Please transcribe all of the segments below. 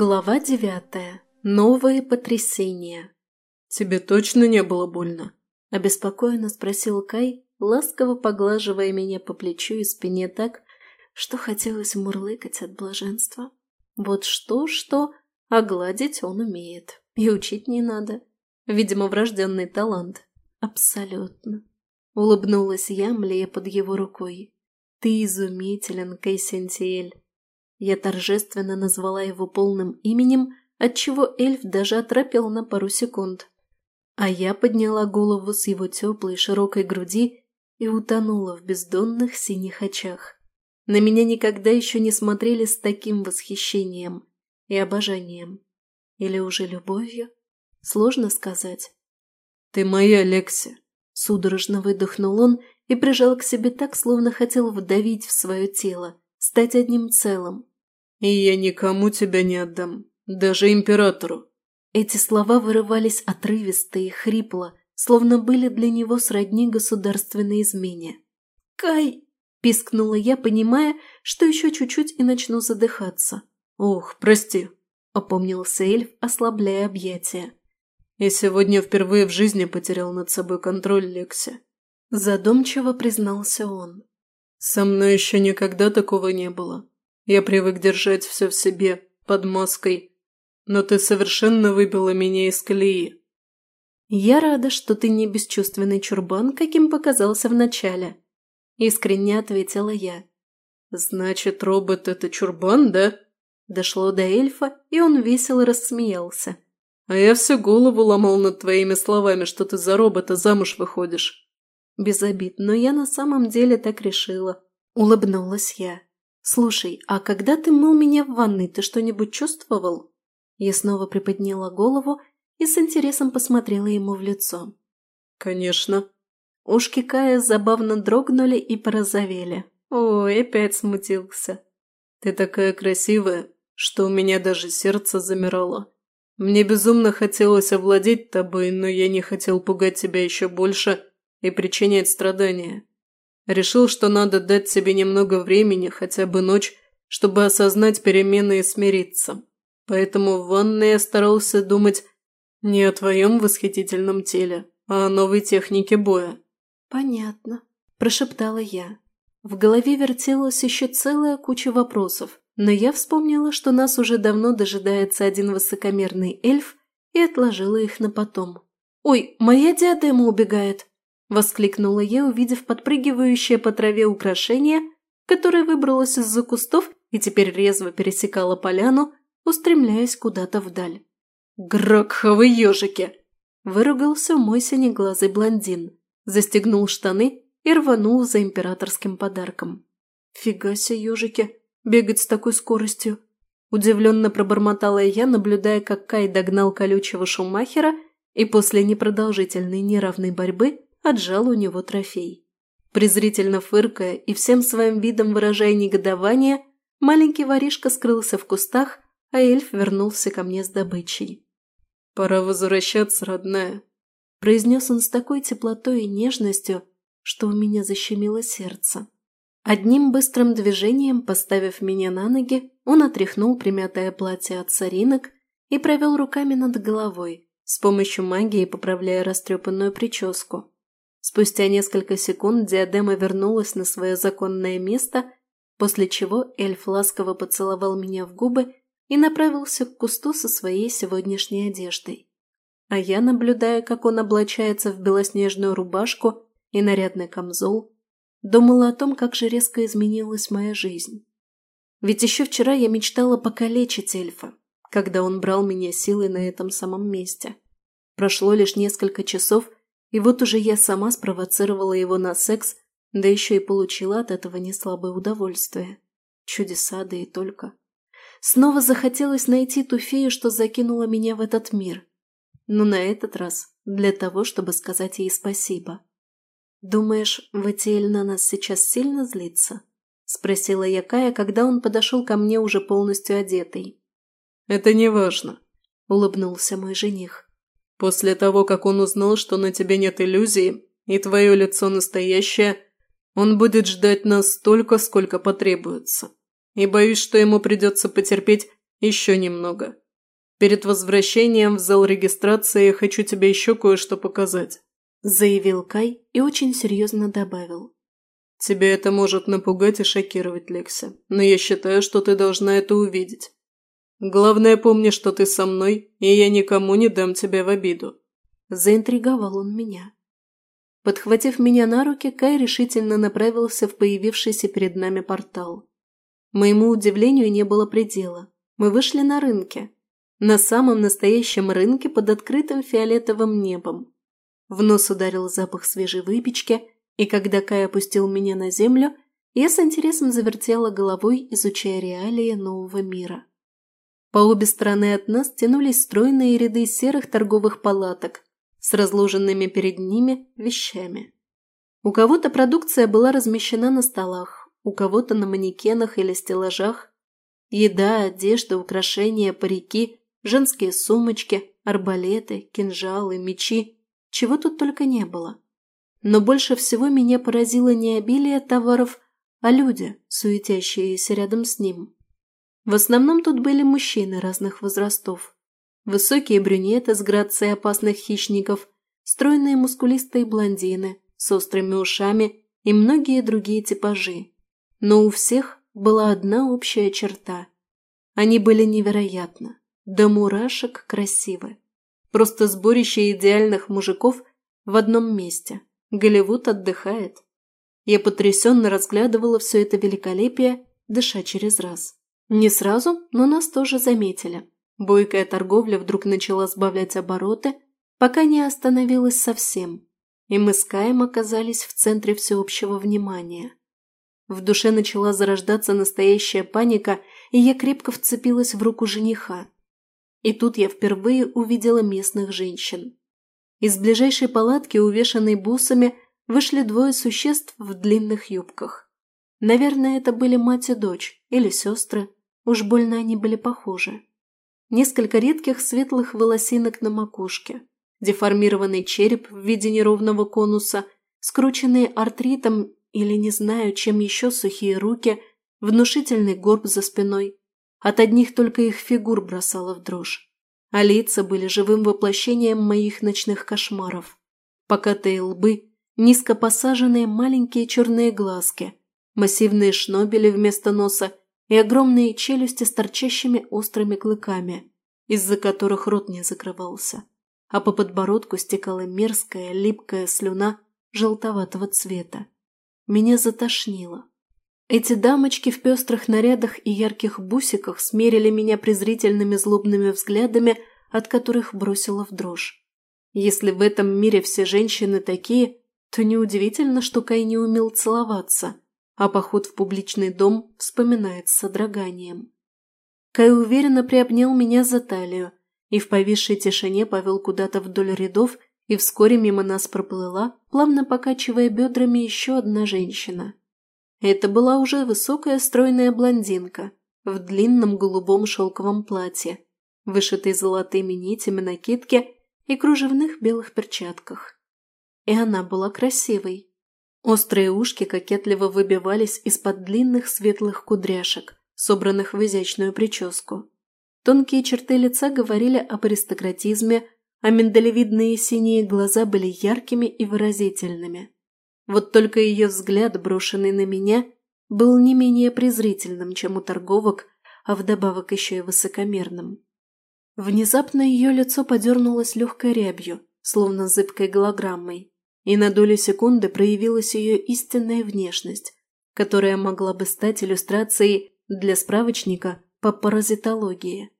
Глава девятая. Новые потрясения. «Тебе точно не было больно?» – обеспокоенно спросил Кай, ласково поглаживая меня по плечу и спине так, что хотелось мурлыкать от блаженства. Вот что-что, а гладить он умеет. И учить не надо. Видимо, врожденный талант. Абсолютно. Улыбнулась я, млея под его рукой. Ты изумителен, Кейсентиэль. Я торжественно назвала его полным именем, отчего эльф даже оторопел на пару секунд. А я подняла голову с его теплой широкой груди и утонула в бездонных синих очах. На меня никогда еще не смотрели с таким восхищением и обожанием. Или уже любовью? Сложно сказать. «Ты моя, Лекси!» Судорожно выдохнул он и прижал к себе так, словно хотел вдавить в свое тело, стать одним целым. «И я никому тебя не отдам, даже императору». Эти слова вырывались отрывисто и хрипло, словно были для него сродни государственной измене. «Кай!» – пискнула я, понимая, что еще чуть-чуть и начну задыхаться. «Ох, прости!» – опомнился эльф, ослабляя объятия. «Я сегодня впервые в жизни потерял над собой контроль, Лекси». Задумчиво признался он. «Со мной еще никогда такого не было. Я привык держать все в себе, под маской. Но ты совершенно выбила меня из колеи. Я рада, что ты не бесчувственный чурбан, каким показался вначале. Искренне ответила я. Значит, робот – это чурбан, да? Дошло до эльфа, и он весело рассмеялся. А я всю голову ломал над твоими словами, что ты за робота замуж выходишь. Без обид, но я на самом деле так решила. Улыбнулась я. «Слушай, а когда ты мыл меня в ванной, ты что-нибудь чувствовал?» Я снова приподняла голову и с интересом посмотрела ему в лицо. «Конечно». Ушки Кая забавно дрогнули и порозовели. Ой, опять смутился. «Ты такая красивая, что у меня даже сердце замирало. Мне безумно хотелось овладеть тобой, но я не хотел пугать тебя еще больше и причинять страдания. Решил, что надо дать себе немного времени, хотя бы ночь, чтобы осознать перемены и смириться. Поэтому в ванной я старался думать не о твоем восхитительном теле, а о новой технике боя. «Понятно», – прошептала я. В голове вертелась еще целая куча вопросов, но я вспомнила, что нас уже давно дожидается один высокомерный эльф и отложила их на потом. «Ой, моя диадема убегает!» – воскликнула я, увидев подпрыгивающее по траве украшение, которое выбралось из-за кустов и теперь резво пересекало поляну, устремляясь куда-то вдаль. «Грокховы ежики!» – выругался мой синеглазый блондин, застегнул штаны и рванул за императорским подарком. «Фига себе ежики! Бегать с такой скоростью!» Удивленно пробормотала я, наблюдая, как Кай догнал колючего шумахера и после непродолжительной неравной борьбы отжал у него трофей. Презрительно фыркая и всем своим видом выражая негодование, маленький воришка скрылся в кустах, а эльф вернулся ко мне с добычей. «Пора возвращаться, родная», – произнес он с такой теплотой и нежностью, что у меня защемило сердце. Одним быстрым движением, поставив меня на ноги, он отряхнул примятое платье от соринок и провел руками над головой, с помощью магии поправляя растрепанную прическу. Спустя несколько секунд диадема вернулась на свое законное место, после чего эльф ласково поцеловал меня в губы и направился к кусту со своей сегодняшней одеждой. А я, наблюдая, как он облачается в белоснежную рубашку и нарядный камзол, думала о том, как же резко изменилась моя жизнь. Ведь еще вчера я мечтала покалечить эльфа, когда он брал меня силой на этом самом месте. Прошло лишь несколько часов, и вот уже я сама спровоцировала его на секс, да еще и получила от этого неслабое удовольствие. Чудеса, да и только. Снова захотелось найти ту фею, что закинула меня в этот мир. Но на этот раз для того, чтобы сказать ей спасибо. «Думаешь, Ватиэль на нас сейчас сильно злится?» – спросила я Кая, когда он подошел ко мне уже полностью одетый. «Это не важно», – улыбнулся мой жених. После того, как он узнал, что на тебе нет иллюзий, и твое лицо настоящее, он будет ждать нас столько, сколько потребуется. И боюсь, что ему придется потерпеть Еще немного. Перед возвращением в зал регистрации я хочу тебе еще кое-что показать», – заявил Кай и очень серьезно добавил. «Тебя это может напугать и шокировать, Лекси, но я считаю, что ты должна это увидеть. Главное, помни, что ты со мной, и я никому не дам тебя в обиду». Заинтриговал он меня. Подхватив меня на руки, Кай решительно направился в появившийся перед нами портал. Моему удивлению не было предела. Мы вышли на рынке. На самом настоящем рынке под открытым фиолетовым небом. В нос ударил запах свежей выпечки, и когда Кай опустил меня на землю, я с интересом завертела головой, изучая реалии нового мира. По обе стороны от нас тянулись стройные ряды серых торговых палаток с разложенными перед ними вещами. У кого-то продукция была размещена на столах, у кого-то на манекенах или стеллажах. Еда, одежда, украшения, парики, женские сумочки, арбалеты, кинжалы, мечи чего тут только не было. Но больше всего меня поразило не обилие товаров, а люди, суетящиеся рядом с ним. В основном тут были мужчины разных возрастов. Высокие брюнеты с грацией опасных хищников, стройные мускулистые блондины с острыми ушами и многие другие типажи. Но у всех была одна общая черта. Они были невероятно, до мурашек красивы. Просто сборище идеальных мужиков в одном месте. Голливуд отдыхает. Я потрясенно разглядывала все это великолепие, дыша через раз. Не сразу, но нас тоже заметили. Бойкая торговля вдруг начала сбавлять обороты, пока не остановилась совсем. И мы с Каем оказались в центре всеобщего внимания. В душе начала зарождаться настоящая паника, и я крепко вцепилась в руку жениха. И тут я впервые увидела местных женщин. Из ближайшей палатки, увешанной бусами, вышли двое существ в длинных юбках. Наверное, это были мать и дочь, или сестры. Уж больно они были похожи. Несколько редких светлых волосинок на макушке, деформированный череп в виде неровного конуса, скрученные артритом или не знаю, чем еще сухие руки, внушительный горб за спиной, от одних только их фигур бросало в дрожь. А лица были живым воплощением моих ночных кошмаров. Покатые лбы, низко посаженные маленькие черные глазки, массивные шнобели вместо носа и огромные челюсти с торчащими острыми клыками, из-за которых рот не закрывался, а по подбородку стекала мерзкая, липкая слюна желтоватого цвета. Меня затошнило. Эти дамочки в пестрых нарядах и ярких бусиках смерили меня презрительными злобными взглядами, от которых бросила в дрожь. Если в этом мире все женщины такие, то неудивительно, что Кай не умел целоваться, а поход в публичный дом вспоминает с содроганием. Кай уверенно приобнял меня за талию и в повисшей тишине повел куда-то вдоль рядов, и вскоре мимо нас проплыла, плавно покачивая бедрами еще одна женщина. Это была уже высокая стройная блондинка в длинном голубом шелковом платье, вышитой золотыми нитями накидке и кружевных белых перчатках. И она была красивой. Острые ушки кокетливо выбивались из-под длинных светлых кудряшек, собранных в изящную прическу. Тонкие черты лица говорили об аристократизме, а миндалевидные синие глаза были яркими и выразительными. Вот только ее взгляд, брошенный на меня, был не менее презрительным, чем у торговок, а вдобавок еще и высокомерным. Внезапно ее лицо подернулось легкой рябью, словно зыбкой голограммой, и на долю секунды проявилась ее истинная внешность, которая могла бы стать иллюстрацией для справочника по паразитологии.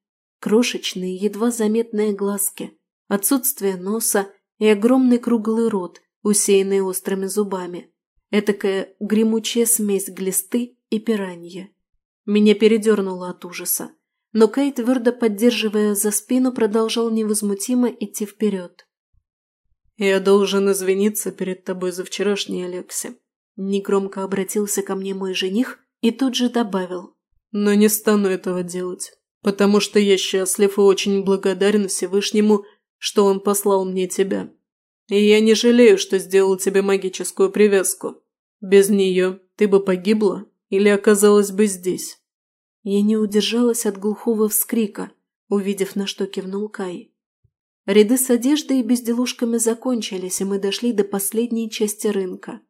Крошечные, едва заметные глазки, отсутствие носа и огромный круглый рот – усеянные острыми зубами. Этакая гремучая смесь глисты и пиранья. Меня передернуло от ужаса. Но Кей, твердо поддерживая за спину, продолжал невозмутимо идти вперед. «Я должен извиниться перед тобой за вчерашний, Алекси», – негромко обратился ко мне мой жених и тут же добавил. «Но не стану этого делать, потому что я счастлив и очень благодарен Всевышнему, что он послал мне тебя. И я не жалею, что сделал тебе магическую привязку. Без нее ты бы погибла или оказалась бы здесь. Я не удержалась от глухого вскрика, увидев, на что кивнул Кай. Ряды с одеждой и безделушками закончились, и мы дошли до последней части рынка.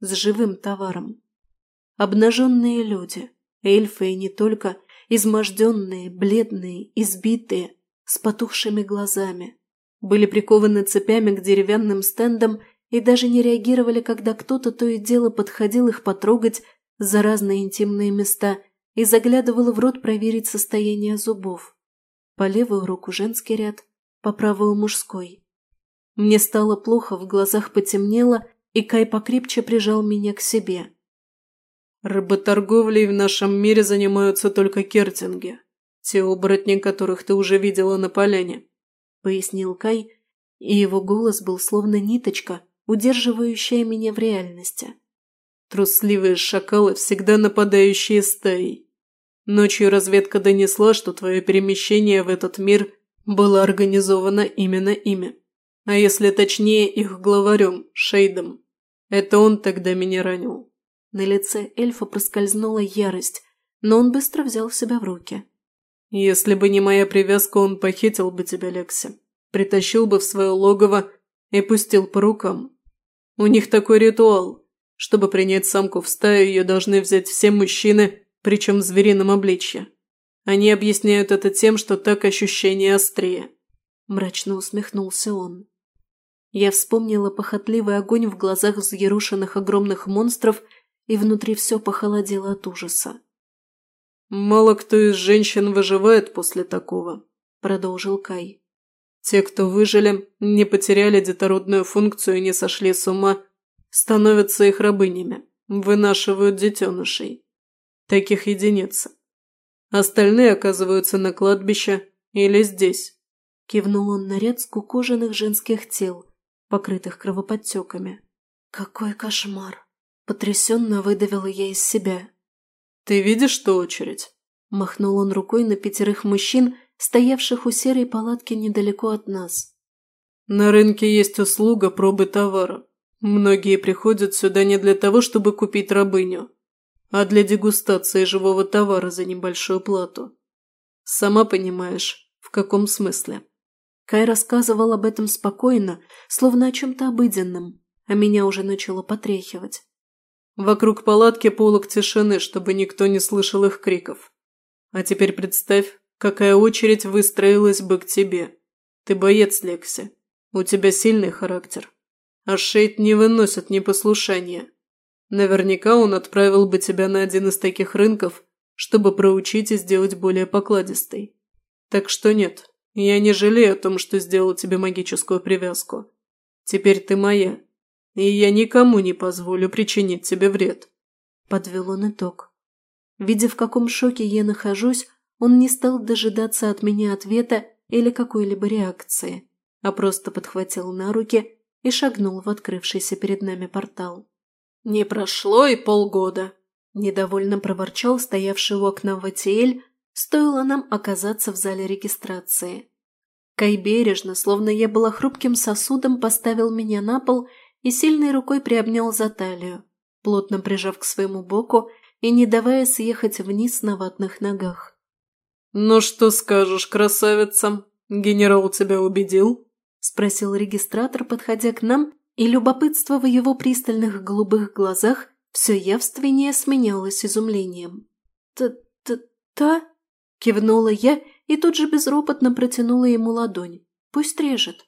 С живым товаром. Обнаженные люди, эльфы и не только, изможденные, бледные, избитые, с потухшими глазами. Были прикованы цепями к деревянным стендам и даже не реагировали, когда кто-то то и дело подходил их потрогать за разные интимные места и заглядывал в рот проверить состояние зубов. По левую руку женский ряд, по правую мужской. Мне стало плохо, в глазах потемнело, и Кай покрепче прижал меня к себе. «Рыботорговлей в нашем мире занимаются только кертинги, те оборотни, которых ты уже видела на поляне», — пояснил Кай, и его голос был словно ниточка, удерживающая меня в реальности. Трусливые шакалы, всегда нападающие стаей. Ночью разведка донесла, что твое перемещение в этот мир было организовано именно ими. А если точнее, их главарем, Шейдом. Это он тогда меня ранил. На лице эльфа проскользнула ярость, но он быстро взял себя в руки. Если бы не моя привязка, он похитил бы тебя, Лекси. Притащил бы в свое логово и пустил по рукам. У них такой ритуал. Чтобы принять самку в стаю, ее должны взять все мужчины, причем в зверином обличье. Они объясняют это тем, что так ощущение острее. Мрачно усмехнулся он. Я вспомнила похотливый огонь в глазах взъерушенных огромных монстров, и внутри все похолодело от ужаса. «Мало кто из женщин выживает после такого», – продолжил Кай. «Те, кто выжили, не потеряли детородную функцию и не сошли с ума, становятся их рабынями, вынашивают детенышей. Таких единиц. Остальные оказываются на кладбище или здесь. Кивнул он на ряд скукоженных женских тел, покрытых кровоподтеками. Какой кошмар! Потрясенно выдавила я из себя. «Ты видишь, что очередь?» Махнул он рукой на пятерых мужчин, стоявших у серой палатки недалеко от нас. «На рынке есть услуга пробы товара. Многие приходят сюда не для того, чтобы купить рабыню, а для дегустации живого товара за небольшую плату. Сама понимаешь, в каком смысле. Кай рассказывал об этом спокойно, словно о чем-то обыденном, а меня уже начало потряхивать. Вокруг палатки полок тишины, чтобы никто не слышал их криков. А теперь представь, какая очередь выстроилась бы к тебе. Ты боец, Лекси. У тебя сильный характер а Шейд не выносит непослушания. Наверняка он отправил бы тебя на один из таких рынков, чтобы проучить и сделать более покладистой. Так что нет, я не жалею о том, что сделал тебе магическую привязку. Теперь ты моя, и я никому не позволю причинить тебе вред». Подвел он итог. Видя, в каком шоке я нахожусь, он не стал дожидаться от меня ответа или какой-либо реакции, а просто подхватил на руки и шагнул в открывшийся перед нами портал. «Не прошло и полгода», – недовольно проворчал стоявший у окна Ватиэль, стоило нам оказаться в зале регистрации. Кай бережно, словно я была хрупким сосудом, поставил меня на пол и сильной рукой приобнял за талию, плотно прижав к своему боку и не давая съехать вниз на ватных ногах. «Ну что скажешь, красавица? Генерал тебя убедил?» – спросил регистратор, подходя к нам, и любопытство в его пристальных голубых глазах все явственнее сменялось изумлением. «Та-та-та?» – кивнула я и тут же безропотно протянула ему ладонь. «Пусть режет».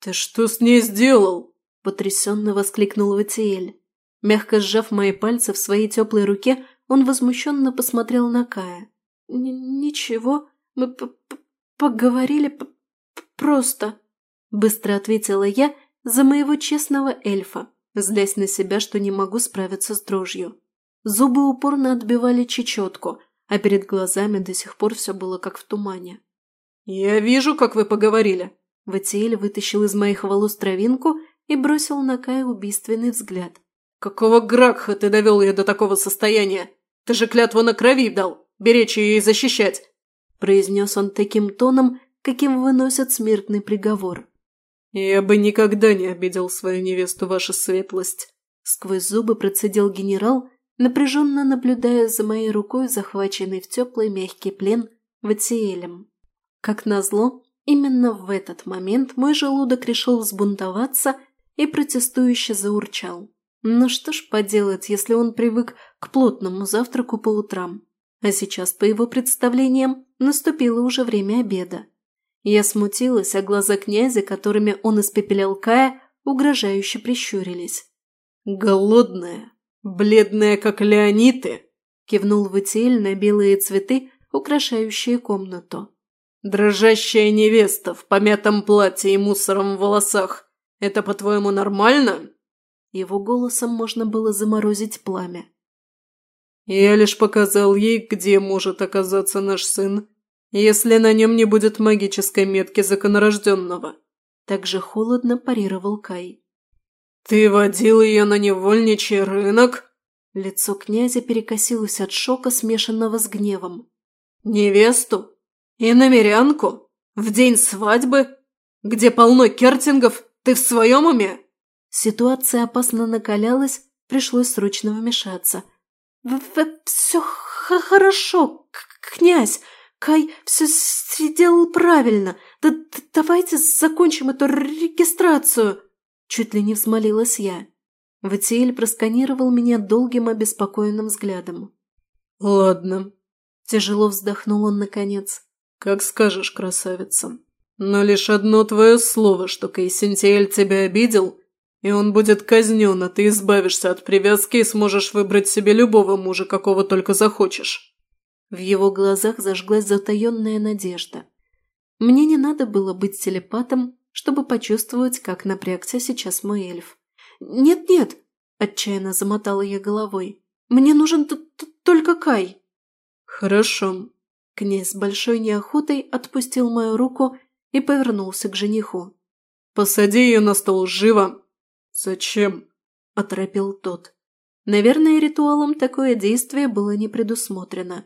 «Ты что с ней сделал?» – потрясенно воскликнул Ватиэль. Мягко сжав мои пальцы в своей теплой руке, он возмущенно посмотрел на Кая. «Ничего, мы поговорили просто...» Быстро ответила я за моего честного эльфа, злясь на себя, что не могу справиться с дрожью. Зубы упорно отбивали чечетку, а перед глазами до сих пор все было как в тумане. «Я вижу, как вы поговорили!» Ватиэль вытащил из моих волос травинку и бросил на Кая убийственный взгляд. «Какого гракха ты довел ее до такого состояния? Ты же клятву на крови дал, беречь ее и защищать!» произнес он таким тоном, каким выносят смертный приговор. «Я бы никогда не обидел свою невесту, ваша светлость», – сквозь зубы процедил генерал, напряженно наблюдая за моей рукой, захваченной в теплый мягкий плен Ватиэлем. Как назло, именно в этот момент мой желудок решил взбунтоваться и протестующе заурчал. Ну что ж поделать, если он привык к плотному завтраку по утрам. А сейчас, по его представлениям, наступило уже время обеда. Я смутилась, а глаза князя, которыми он испепелял Кая, угрожающе прищурились. «Голодная, бледная, как леониты!» – кивнул Ватиэль на белые цветы, украшающие комнату. «Дрожащая невеста в помятом платье и мусором в волосах. Это, по-твоему, нормально?» Его голосом можно было заморозить пламя. «Я лишь показал ей, где может оказаться наш сын, если на нем не будет магической метки законорожденного», также холодно парировал Кай. «Ты водил ее на невольничий рынок?» Лицо князя перекосилось от шока, смешанного с гневом. «Невесту? И намерянку? В день свадьбы? Где полно кертингов? Ты в своем уме?» Ситуация опасно накалялась, пришлось срочно вмешаться. «Все хорошо, князь. Кай все сделал правильно. Да давайте закончим эту регистрацию!» Чуть ли не взмолилась я. Ватиэль просканировал меня долгим обеспокоенным взглядом. «Ладно», – тяжело вздохнул он наконец. «Как скажешь, красавица. Но лишь одно твое слово, что Кейсентиэль тебя обидел, и он будет казнен, а ты избавишься от привязки и сможешь выбрать себе любого мужа, какого только захочешь». В его глазах зажглась затаенная надежда. Мне не надо было быть телепатом, чтобы почувствовать, как напрягся сейчас мой эльф. «Нет-нет!» – отчаянно замотала я головой. «Мне нужен т -т только Кай!» «Хорошо». Князь с большой неохотой отпустил мою руку и повернулся к жениху. «Посади ее на стол, живо!» «Зачем?» – оторопил тот. Наверное, ритуалом такое действие было не предусмотрено.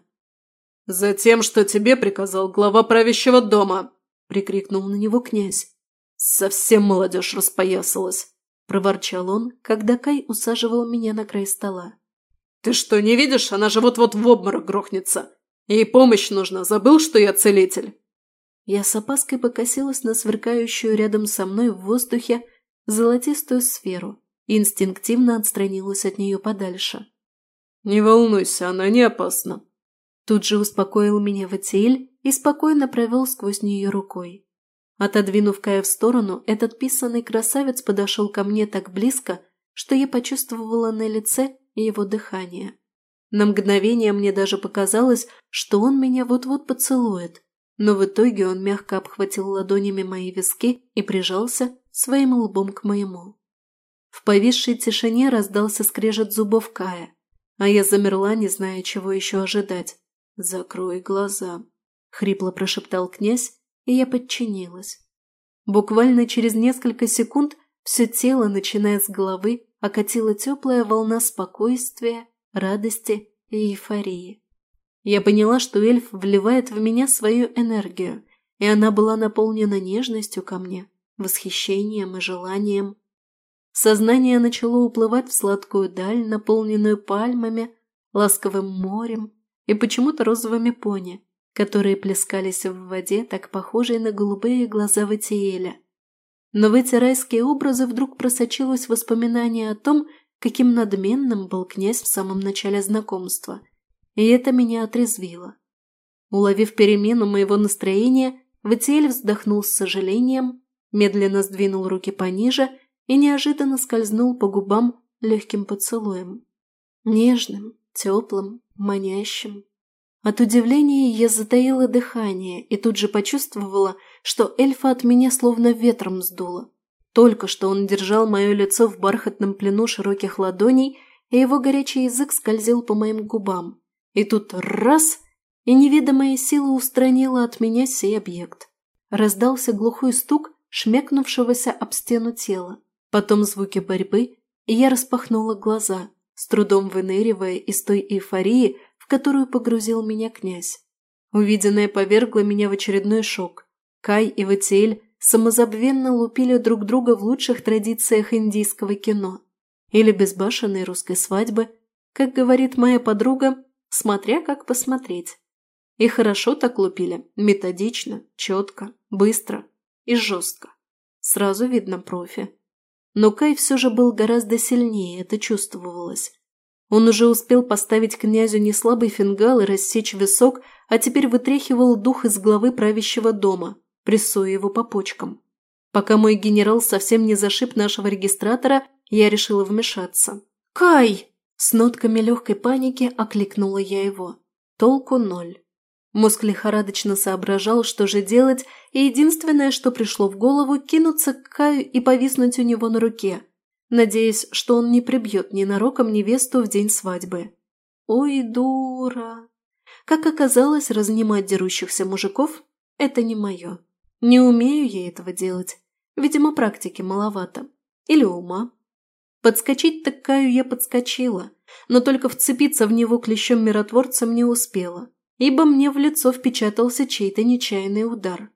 «Затем, что тебе приказал глава правящего дома!» – прикрикнул на него князь. «Совсем молодежь распоясалась!» – проворчал он, когда Кай усаживал меня на край стола. «Ты что, не видишь? Она же вот-вот в обморок грохнется! Ей помощь нужна, забыл, что я целитель?» Я с опаской покосилась на сверкающую рядом со мной в воздухе золотистую сферу и инстинктивно отстранилась от нее подальше. «Не волнуйся, она не опасна», Тут же успокоил меня Ватиэль и спокойно провел сквозь нее рукой. Отодвинув Кая в сторону, этот писанный красавец подошел ко мне так близко, что я почувствовала на лице его дыхание. На мгновение мне даже показалось, что он меня вот-вот поцелует, но в итоге он мягко обхватил ладонями мои виски и прижался своим лбом к моему. В повисшей тишине раздался скрежет зубов Кая, а я замерла, не зная, чего еще ожидать. «Закрой глаза», – хрипло прошептал князь, и я подчинилась. Буквально через несколько секунд все тело, начиная с головы, окатила теплая волна спокойствия, радости и эйфории. Я поняла, что эльф вливает в меня свою энергию, и она была наполнена нежностью ко мне, восхищением и желанием. Сознание начало уплывать в сладкую даль, наполненную пальмами, ласковым морем и почему-то розовыми пони, которые плескались в воде, так похожей на голубые глаза Ватиэля. Но в эти райские образы вдруг просочилось воспоминание о том, каким надменным был князь в самом начале знакомства, и это меня отрезвило. Уловив перемену моего настроения, Ватиэль вздохнул с сожалением, медленно сдвинул руки пониже и неожиданно скользнул по губам легким поцелуем. Нежным, теплым, манящим. От удивления я затаила дыхание и тут же почувствовала, что эльфа от меня словно ветром сдуло. Только что он держал мое лицо в бархатном плену широких ладоней, и его горячий язык скользил по моим губам. И тут раз – и неведомая сила устранила от меня сей объект. Раздался глухой стук шмякнувшегося об стену тела, потом звуки борьбы, и я распахнула глаза – с трудом выныривая из той эйфории, в которую погрузил меня князь. Увиденное повергло меня в очередной шок. Кай и Ватиэль самозабвенно лупили друг друга в лучших традициях индийского кино или безбашенной русской свадьбы, как говорит моя подруга, смотря как посмотреть. И хорошо так лупили, методично, четко, быстро и жестко. Сразу видно профи. Но Кай все же был гораздо сильнее, это чувствовалось. Он уже успел поставить князю неслабый фингал и рассечь висок, а теперь вытряхивал дух из главы правящего дома, прессуя его по почкам. Пока мой генерал совсем не зашиб нашего регистратора, я решила вмешаться. «Кай!» С нотками легкой паники окликнула я его. Толку ноль. Мозг лихорадочно соображал, что же делать, и единственное, что пришло в голову, кинуться к Каю и повиснуть у него на руке, надеясь, что он не прибьет ненароком невесту в день свадьбы. Ой, дура! Как оказалось, разнимать дерущихся мужиков – это не мое. Не умею я этого делать. Видимо, практики маловато. Или ума. Подскочить так Каю я подскочила, но только вцепиться в него клещом миротворцем не успела ибо мне в лицо впечатался чей-то нечаянный удар.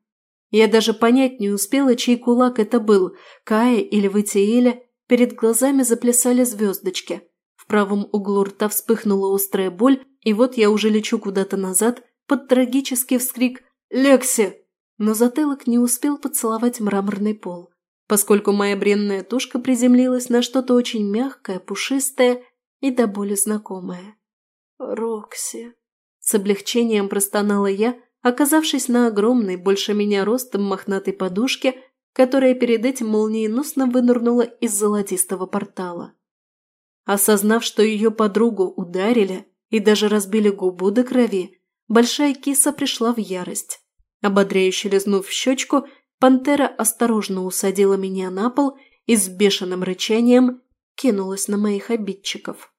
Я даже понять не успела, чей кулак это был, Кая или Ватиэля, перед глазами заплясали звездочки. В правом углу рта вспыхнула острая боль, и вот я уже лечу куда-то назад под трагический вскрик «Лекси!», но затылок не успел поцеловать мраморный пол, поскольку моя бренная тушка приземлилась на что-то очень мягкое, пушистое и до боли знакомое. «Рокси!» С облегчением простонала я, оказавшись на огромной, больше меня ростом мохнатой подушке, которая перед этим молниеносно вынырнула из золотистого портала. Осознав, что ее подругу ударили и даже разбили губу до крови, большая киса пришла в ярость. Ободряюще лизнув в щечку, пантера осторожно усадила меня на пол и с бешеным рычанием кинулась на моих обидчиков.